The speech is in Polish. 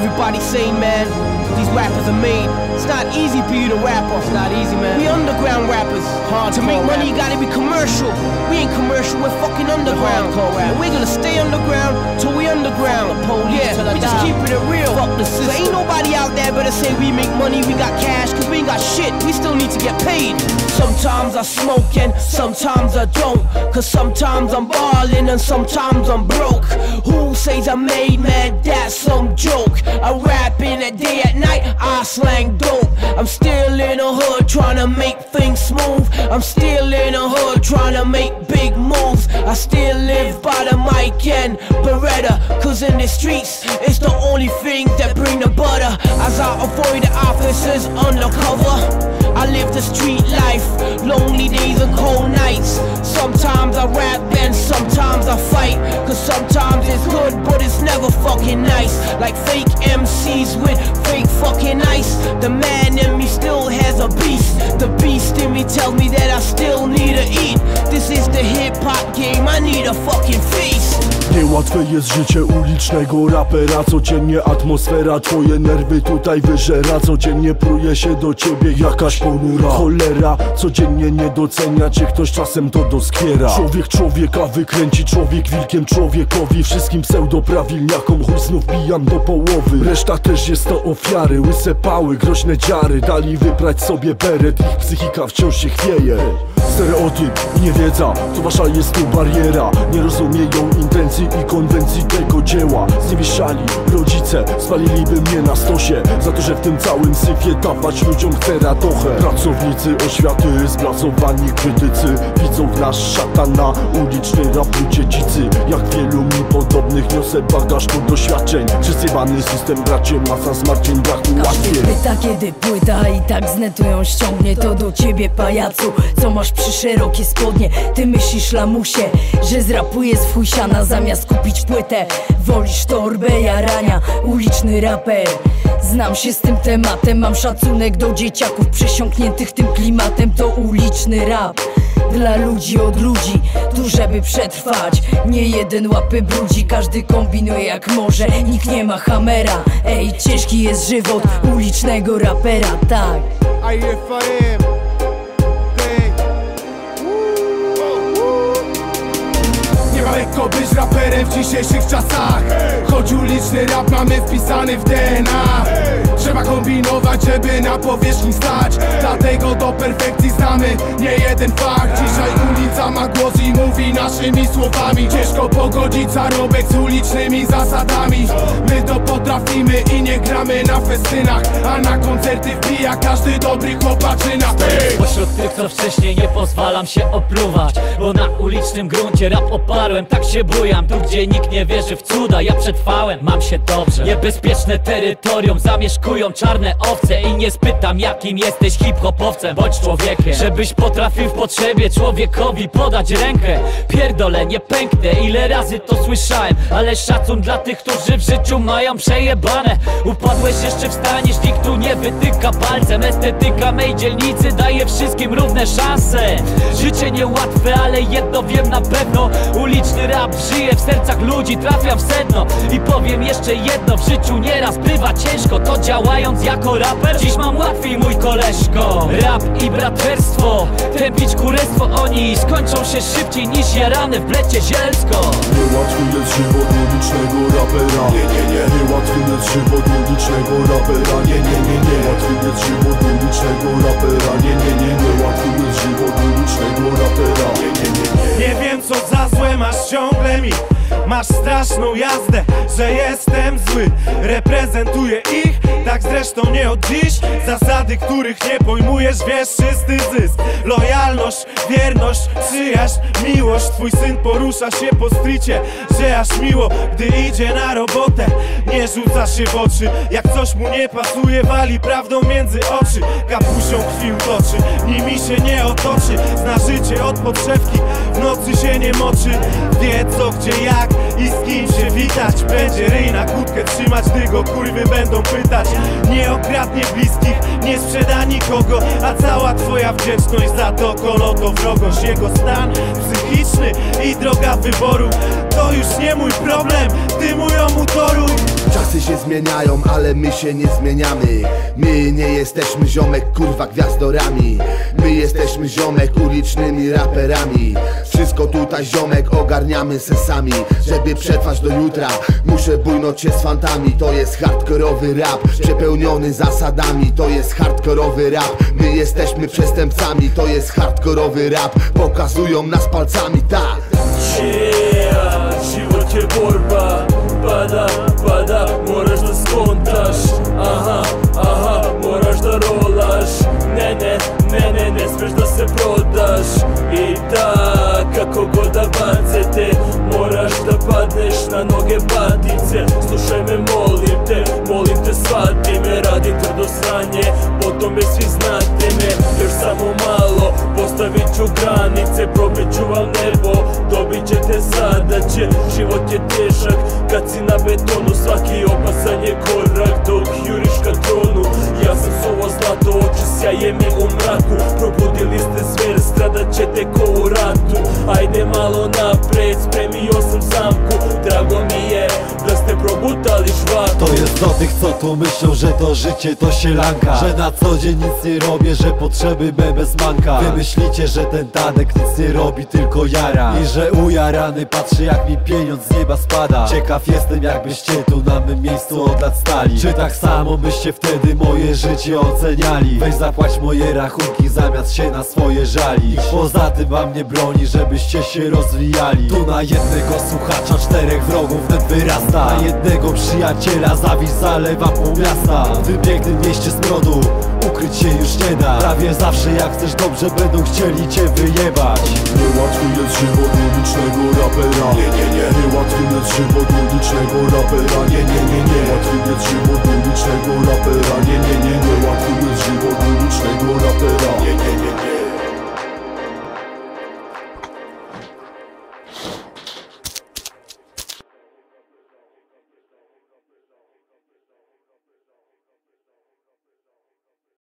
everybody say, man, these rappers are made. It's not easy for you to rap off. It's not easy, man. We underground rappers. Hard to make money, you gotta be commercial. We ain't commercial, we're underground. And we're gonna stay underground till we underground. yeah, we just keep it real. Fuck the system. So ain't nobody out there better say we make money, we got cash, cause we ain't got shit. We still need to get paid. Sometimes I smoke and sometimes I don't. Cause sometimes I'm ballin' and sometimes I'm broke. Who says I made man? That's some joke. I rap in the day at night, I slang dope. I'm still in the hood trying to make things smooth. I'm still in the hood trying to make big moves. I still live by the mic and Beretta. Cause in the streets, it's the only thing that bring the butter. As I avoid the officers undercover, I live the street life. Lonely days and cold nights. Sometimes I rap and sometimes I fight. Cause sometimes it's good, but it's never fucking nice. Like fake MCs with fake fucking ice. The man in me still has a beast. The beast in me tells me that I still need to eat. This is the hip hop game, I need a fucking feast. Niełatwe jest życie ulicznego rapera Codziennie atmosfera, twoje nerwy tutaj wyżera Codziennie pruje się do ciebie jakaś ponura. Cholera, codziennie nie docenia cię ktoś czasem to doskwiera. Człowiek człowieka wykręci, człowiek wilkiem człowiekowi Wszystkim pseudoprawilniakom chuj znów bijam do połowy. Reszta też jest to ofiary, łyse pały, groźne dziary Dali wyprać sobie beret, ich psychika wciąż się chwieje. Stereotyp niewiedza, to wasza jest tu bariera Nie rozumieją intencji i konwencji tego dzieła. Zniewieszali rodzice, spaliliby mnie na stosie. Za to, że w tym całym syfie dawać ludziom chcę radochę Pracownicy oświaty, zblasowani krytycy. Widzą w nas szatana, uliczny rap ludzie dzicy Jak wielu mi podobnych niosę bagaż tu doświadczeń. Przesypany system bracie, masa zmartwień, braku łatwiej. Pyta kiedy płyta i tak z netu ją ściągnie To do ciebie pajacu, co masz przy szerokie spodnie? Ty myślisz lamusie, że zrapuje z fujsiana Zamiast kupić płytę, wolisz torbę jarania. Uliczny raper Znam się z tym tematem, mam szacunek do dzieciaków Przesiąkniętych tym klimatem, to uliczny rap dla ludzi od ludzi, tu żeby przetrwać. Nie jeden łapy brudzi, każdy kombinuje jak może. Nikt nie ma hamera, ej ciężki jest żywot ulicznego rapera, tak być raperem w dzisiejszych czasach. Choć uliczny rap mamy wpisany w DNA Trzeba kombinować, żeby na powierzchni stać. Dlatego do perfekcji znamy nie jeden fakt. Dzisiaj ulica ma głos i mówi naszymi słowami. Ciężko pogodzić zarobek z ulicznymi zasadami. My to potrafimy i nie gramy na festynach. A na koncerty wbija każdy dobry chłopaczyna. Pośród tych, co wcześniej nie pozwalam się opluwać Bo na ulicznym gruncie rap oparłem Tak się bujam, tu gdzie nikt nie wierzy w cuda Ja przetrwałem, mam się dobrze. Niebezpieczne terytorium zamieszkują czarne owce I nie spytam jakim jesteś hip-hopowcem. Bądź człowiekiem Żebyś potrafił w potrzebie człowiekowi podać rękę. Pierdolę, nie pęknę, ile razy to słyszałem Ale szacun dla tych, którzy w życiu mają przejebane. Upadłeś jeszcze wstaniesz, nikt tu nie wytyka palcem. Estetyka mej dzielnicy daje wszystkim równe szanse. Życie niełatwe, ale jedno wiem na pewno. Uliczny rap żyje w sercach ludzi, trafia w sedno I powiem jeszcze jedno, w życiu nieraz bywa ciężko To działając jako raper, dziś mam łatwiej mój koleżko Rap i braterstwo, tępić kurestwo oni Skończą się szybciej niż jarane w blecie zielsko. Niełatwy jest żywot ulicznego rapera. Nie, nie, nie. Niełatwy jest żywot ulicznego rapera. Nie, nie, nie, nie. Niełatwy jest żywot ulicznego rapera. Nie, nie, Masz straszną jazdę, że jestem zły. Reprezentuję ich, tak zresztą nie od dziś. Zasady, których nie pojmujesz, wiesz czysty zysk. Lojalność, wierność, przyjaźń, miłość. Twój syn porusza się po stricie, że aż miło Gdy idzie na robotę, nie rzuca się w oczy Jak coś mu nie pasuje, wali prawdą między oczy Kapusią krwi utoczy, nimi się nie otoczy Zna życie od podszewki, w nocy się nie moczy Wie co, gdzie, jak i z kim się witać. Będzie ryj na kłódkę trzymać, gdy go kurwy będą pytać. Nie okradnie bliskich, nie sprzeda nikogo A cała twoja wdzięczność za to kolo to wrogość. Jego stan psychiczny i droga wyboru. To już nie mój problem, ty mój ją utoruj Czasy się zmieniają, ale my się nie zmieniamy. My nie jesteśmy ziomek kurwa gwiazdorami. My jesteśmy ziomek ulicznymi raperami. Wszystko tutaj ziomek ogarniamy sesami Żeby przetrwać do jutra Muszę bujnąć się z fantami. To jest hardkorowy rap Przepełniony zasadami. To jest hardkorowy rap. My jesteśmy przestępcami. To jest hardkorowy rap. Pokazują nas palcami, tak. Yeah, je borba pada, padneš na noge batice Slušaj me, molim te, molim te, shvati me Radim tvrdo sranje, po tome svi znate me. Još samo malo, postavit ću granice Probit ću vam nebo, dobit ćete zadaće Život je težak, kad si na betonu Svaki opasan je korak, dok juriš ka tronu. Ja sam suvo zlato, oči sjaje mi u mraku Probudili ste zver, stradat ćete ko u ratu. Ajde malo napred, do tych co tu myślą, że to życie to sielanka Że na co dzień nic nie robię, że potrzeby me bez manka. Wy myślicie, że ten Tadek nic nie robi, tylko jara. I że ujarany patrzy jak mi pieniądz z nieba spada. Ciekaw jestem jakbyście tu na mym miejscu od lat stali. Czy tak samo byście wtedy moje życie oceniali? Weź zapłać moje rachunki zamiast się na swoje żali. Poza tym wam nie broni, żebyście się rozwijali. Tu na jednego słuchacza czterech wrogów wyrasta. Na jednego przyjaciela dziś zalewa pół miasta. W wybiegnym z smrodu ukryć się już nie da. Prawie zawsze jak chcesz dobrze będą chcieli cię wyjebać. Niełatwym jest żywot ulicznego rapera. Nie, nie, nie. Niełatwym jest żywot ulicznego rapera. Nie, nie, nie, nie. Łatwym jest żywot ulicznego rapera. Nie, nie, nie, nie Łatwym jest żywot ulicznego rapera. Nie, nie, nie.